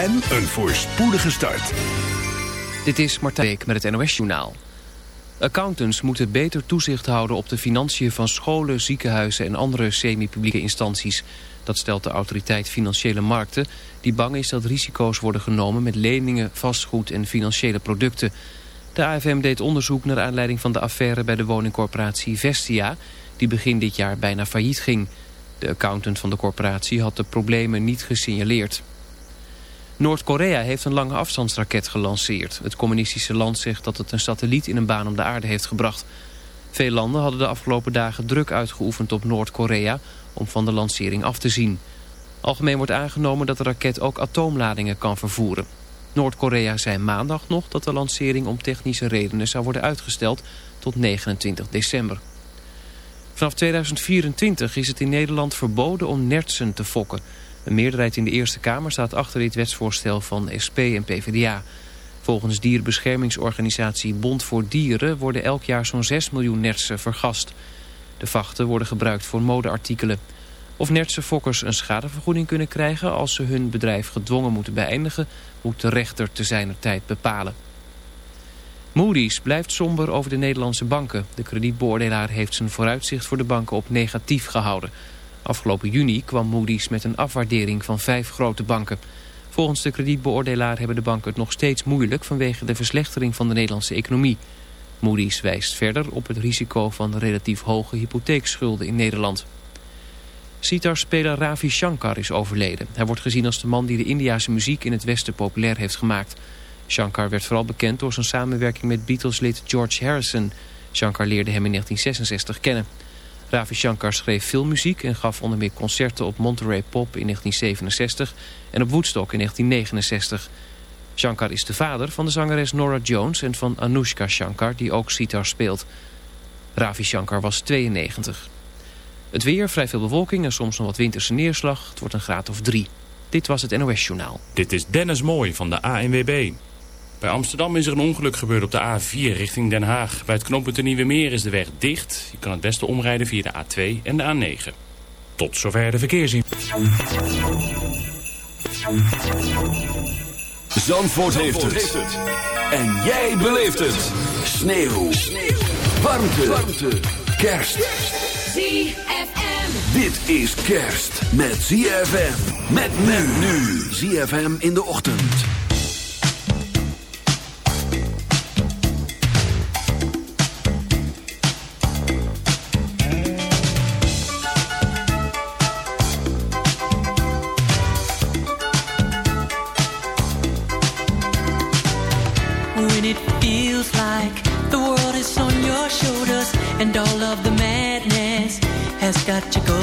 en een voorspoedige start. Dit is Martijn Beek met het NOS Journaal. Accountants moeten beter toezicht houden op de financiën van scholen, ziekenhuizen en andere semi-publieke instanties. Dat stelt de autoriteit Financiële Markten, die bang is dat risico's worden genomen met leningen, vastgoed en financiële producten. De AFM deed onderzoek naar aanleiding van de affaire bij de woningcorporatie Vestia, die begin dit jaar bijna failliet ging. De accountant van de corporatie had de problemen niet gesignaleerd. Noord-Korea heeft een lange afstandsraket gelanceerd. Het communistische land zegt dat het een satelliet in een baan om de aarde heeft gebracht. Veel landen hadden de afgelopen dagen druk uitgeoefend op Noord-Korea om van de lancering af te zien. Algemeen wordt aangenomen dat de raket ook atoomladingen kan vervoeren. Noord-Korea zei maandag nog dat de lancering om technische redenen zou worden uitgesteld tot 29 december. Vanaf 2024 is het in Nederland verboden om nertsen te fokken. Een meerderheid in de Eerste Kamer staat achter dit wetsvoorstel van SP en PvdA. Volgens dierenbeschermingsorganisatie Bond voor Dieren worden elk jaar zo'n 6 miljoen nertsen vergast. De vachten worden gebruikt voor modeartikelen. Of nertse fokkers een schadevergoeding kunnen krijgen als ze hun bedrijf gedwongen moeten beëindigen, moet de rechter te zijner tijd bepalen. Moody's blijft somber over de Nederlandse banken. De kredietbeoordelaar heeft zijn vooruitzicht voor de banken op negatief gehouden. Afgelopen juni kwam Moody's met een afwaardering van vijf grote banken. Volgens de kredietbeoordelaar hebben de banken het nog steeds moeilijk vanwege de verslechtering van de Nederlandse economie. Moody's wijst verder op het risico van relatief hoge hypotheekschulden in Nederland. Sitar-speler Ravi Shankar is overleden. Hij wordt gezien als de man die de Indiase muziek in het Westen populair heeft gemaakt. Shankar werd vooral bekend door zijn samenwerking met Beatles-lid George Harrison. Shankar leerde hem in 1966 kennen. Ravi Shankar schreef veel muziek en gaf onder meer concerten op Monterey Pop in 1967 en op Woodstock in 1969. Shankar is de vader van de zangeres Nora Jones en van Anushka Shankar die ook sitar speelt. Ravi Shankar was 92. Het weer, vrij veel bewolking en soms nog wat winterse neerslag. Het wordt een graad of drie. Dit was het NOS Journaal. Dit is Dennis Mooi van de ANWB. Bij Amsterdam is er een ongeluk gebeurd op de A4 richting Den Haag. Bij het knooppunt de Nieuwe Meer is de weg dicht. Je kan het beste omrijden via de A2 en de A9. Tot zover de verkeerszien. Zandvoort, heeft, het. En jij beleeft het. Sneeuw. Sneeuw. Warmte. Warmte. Kerst. ZFM. Dit is kerst met ZFM. Met men nu. ZFM in de ochtend. Has got you going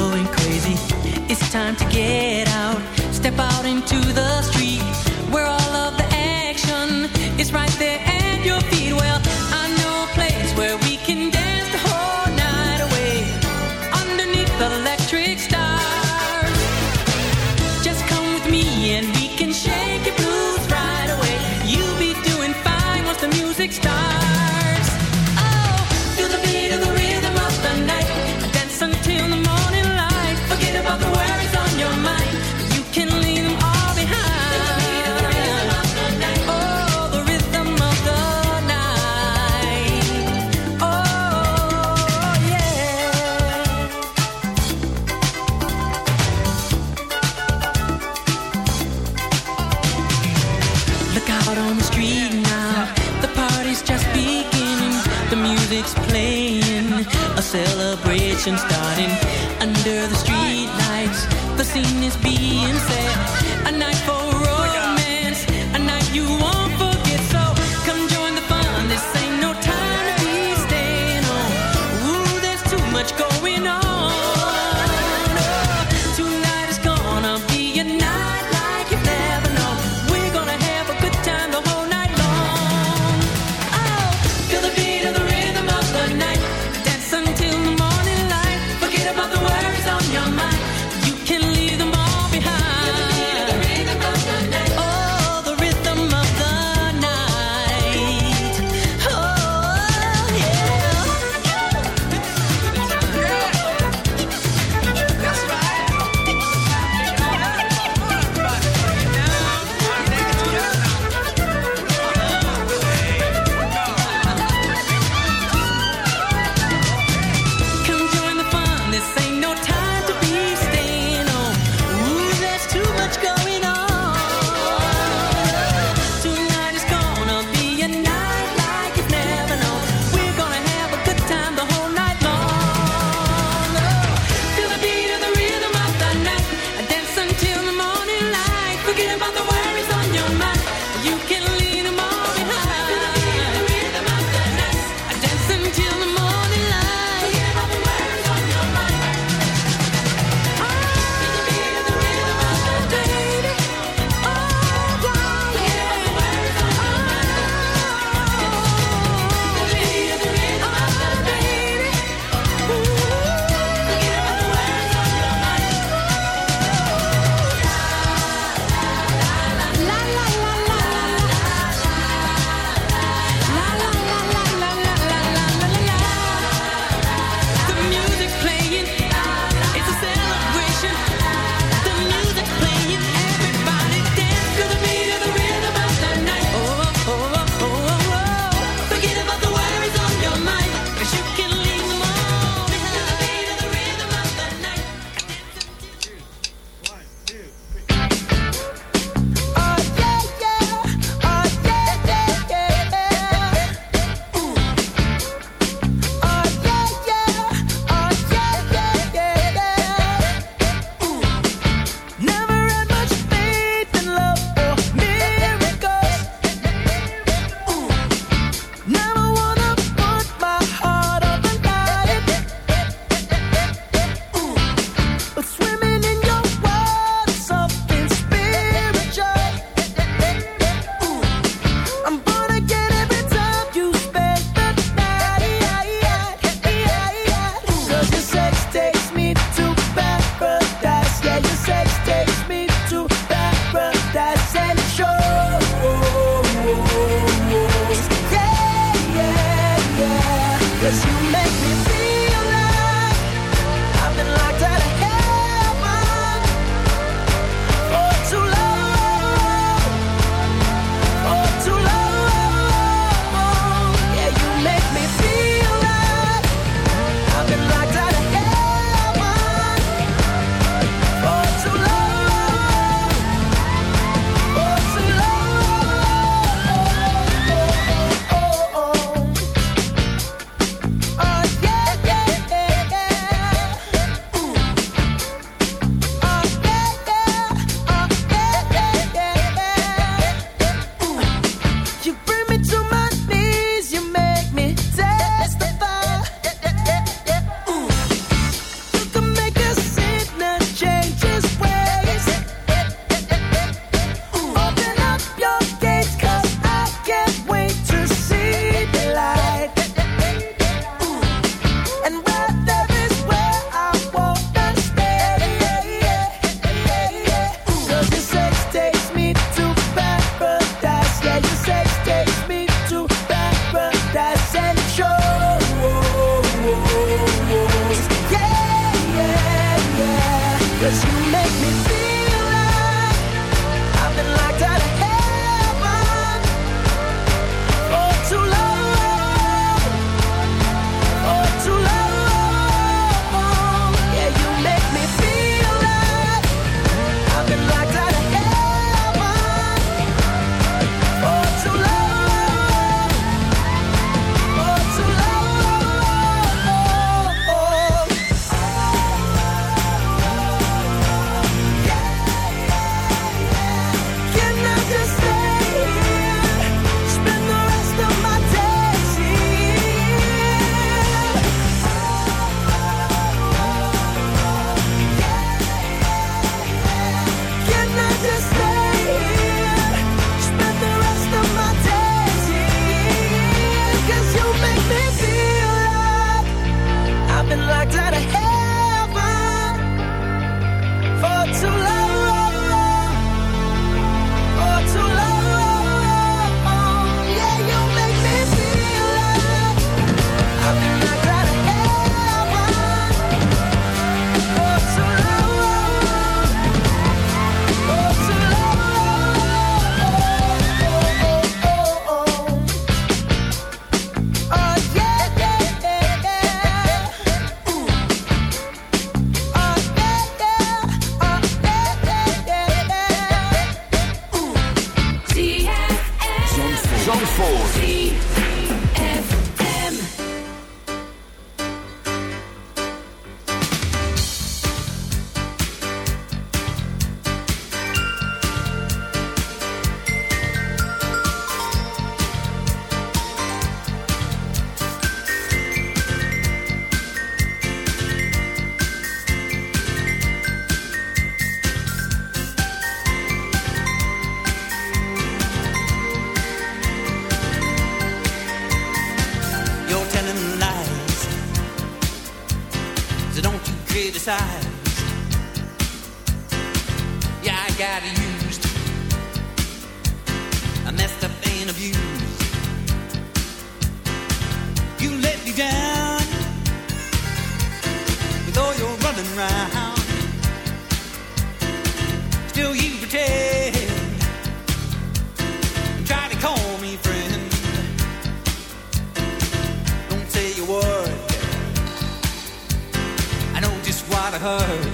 heard.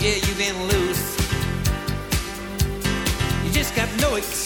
Yeah, you've been loose. You just got no excuse.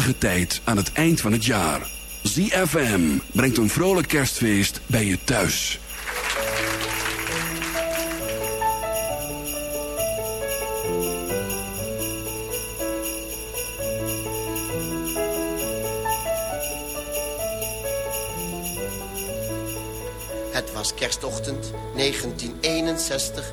Gezellige tijd aan het eind van het jaar. ZFM brengt een vrolijk kerstfeest bij je thuis. Het was kerstochtend 1961.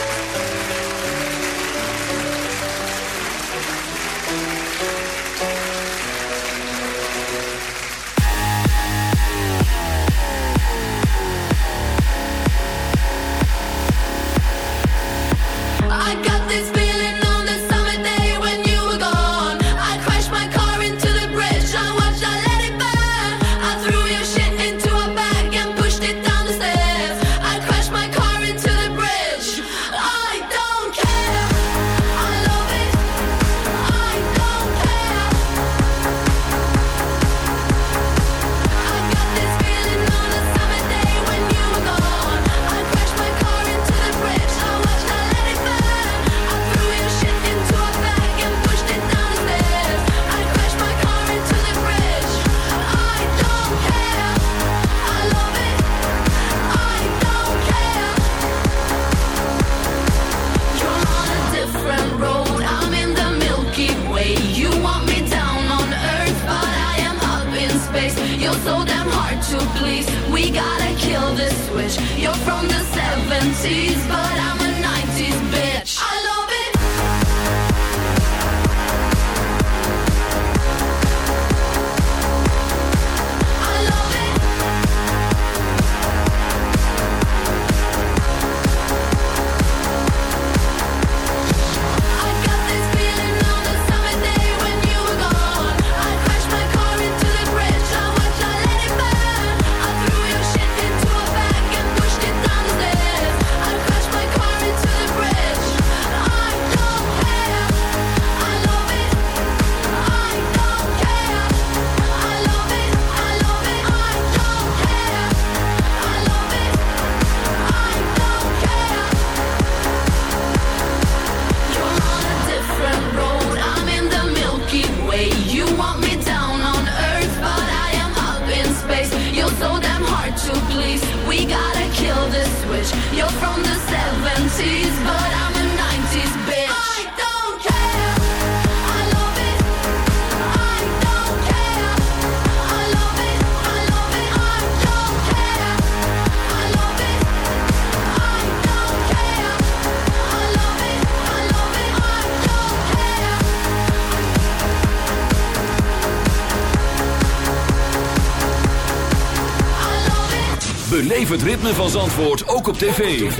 Het ritme van Zandvoort ook op tv.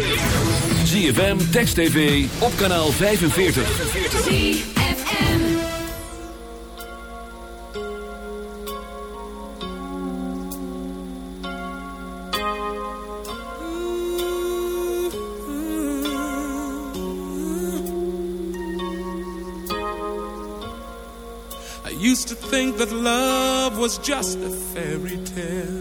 ZFM, Text TV, op kanaal 45. ZFM. I used to think that love was just a fairy tale.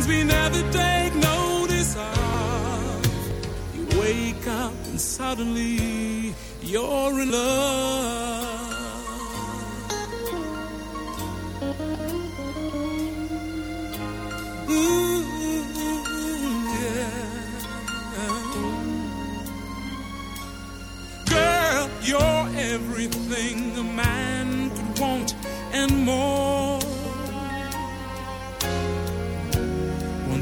things we never take notice of. You wake up and suddenly you're in love. Ooh, yeah. Girl, you're everything a man could want and more.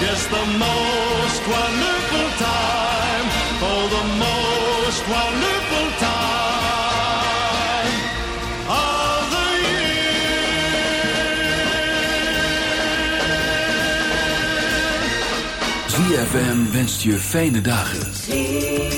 Yes, the most wonderful time. Oh, the most wonderful time of the ZFM wenst je fijne dagen.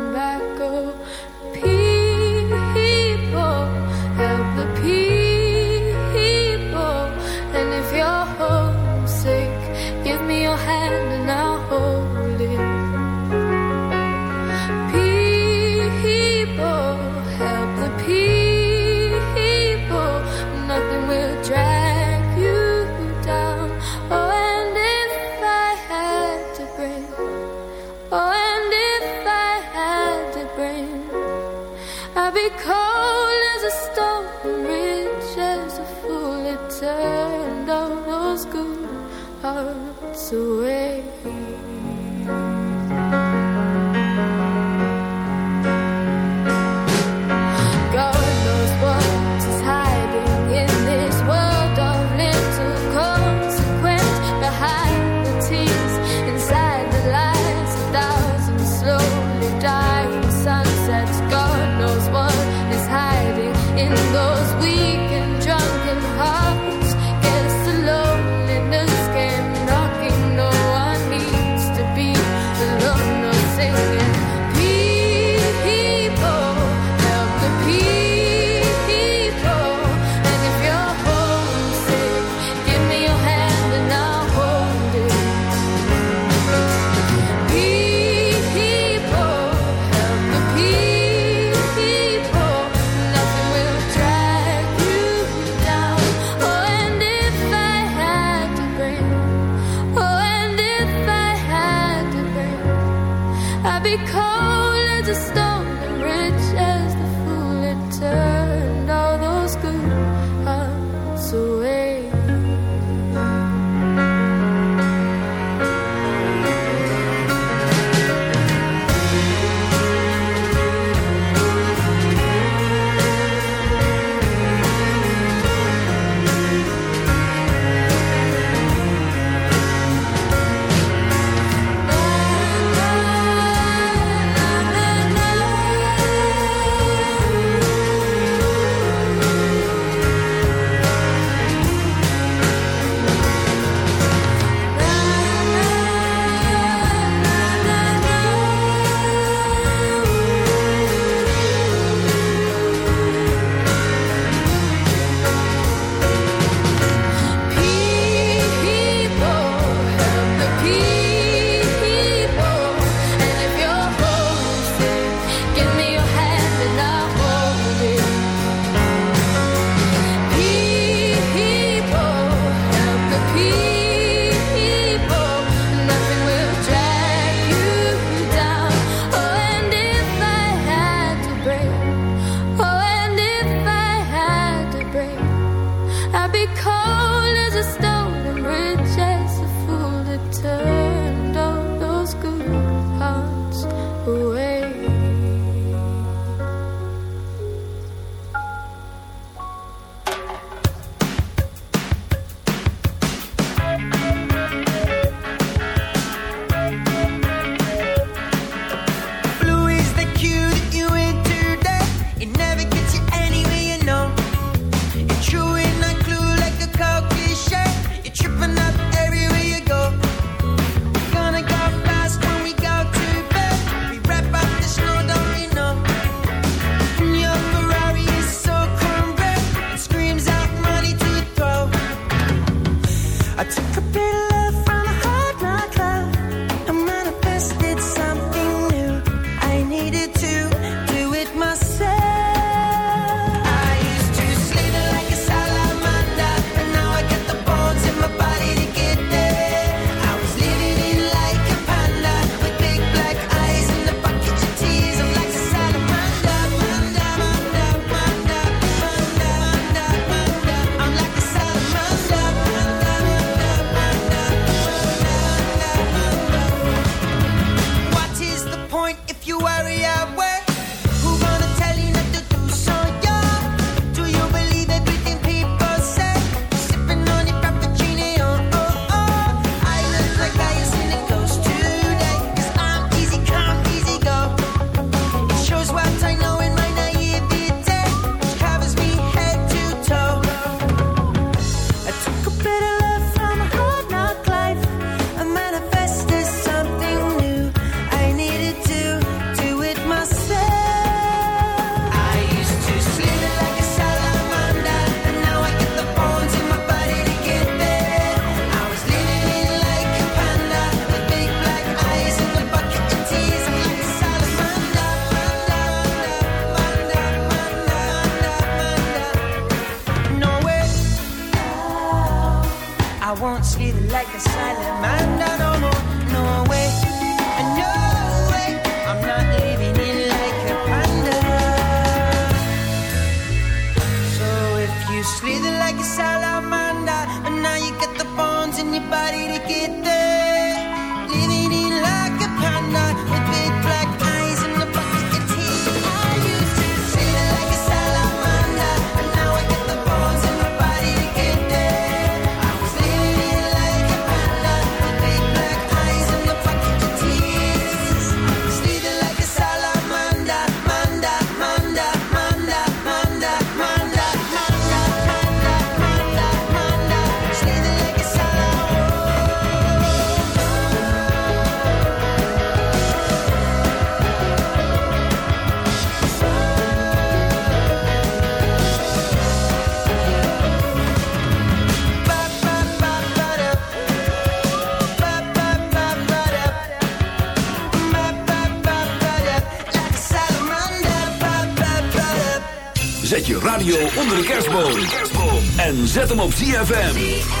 En zet hem op ZFM.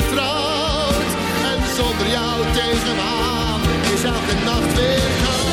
vertrouwd. En zonder jou tegen aan is elke nacht weer koud.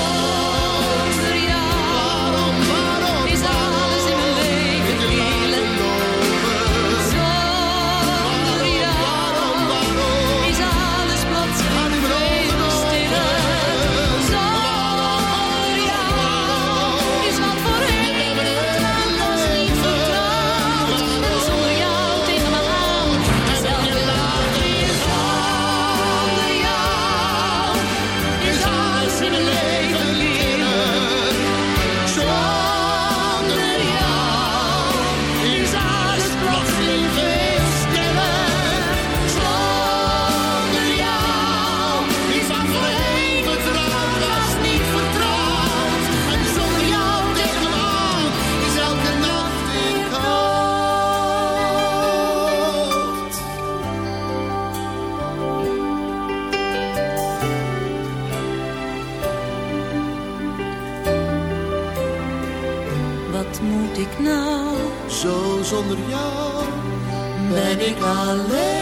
Benedict Alleluia.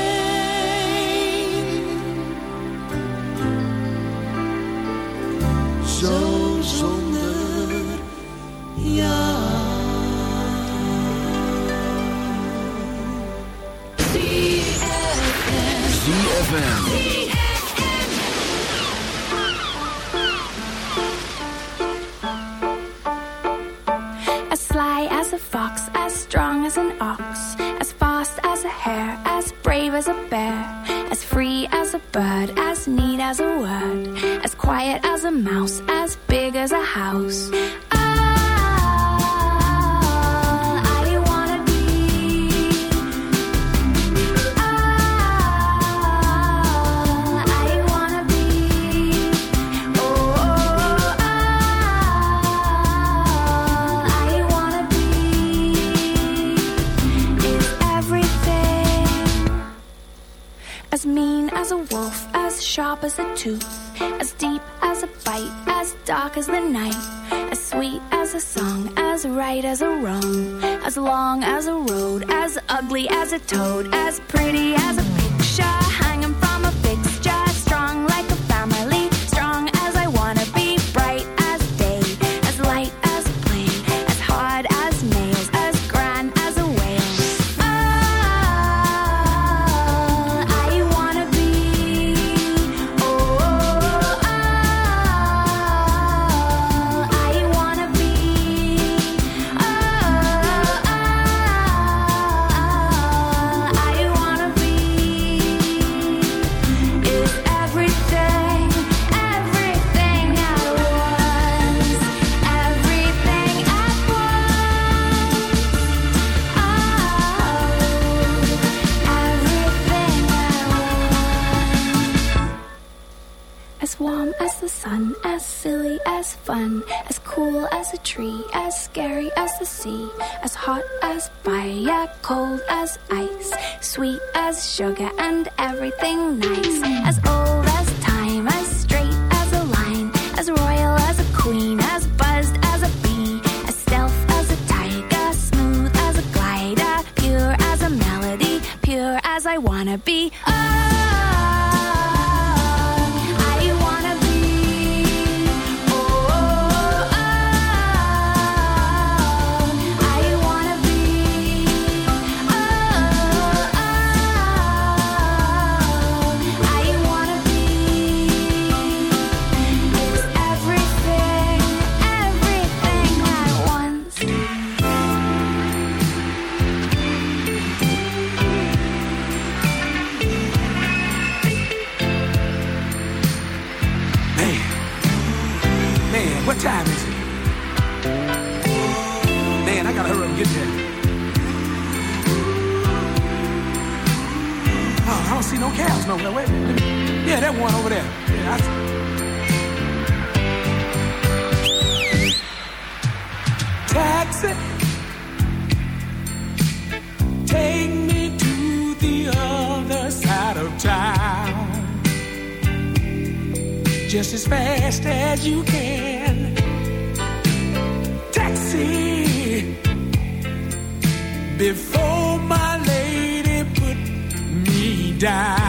Taxi, take me to the other side of town just as fast as you can. Taxi, before my lady put me down.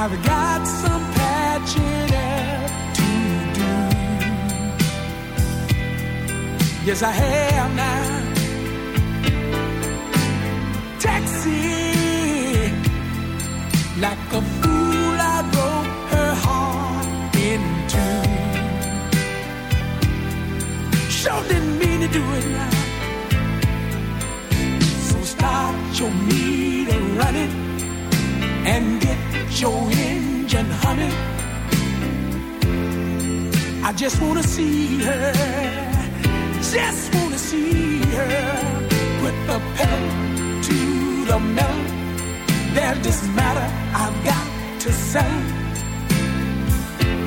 I've got some patching up to do. Yes, I have now. Taxi, like a fool, I broke her heart in two. Sure didn't mean to do it now. So start your meter running and your engine humming. I just wanna see her, just wanna see her put the pedal to the metal. There's this matter I've got to say.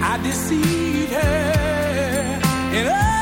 I deceive her, and I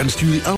ZFM wenst jullie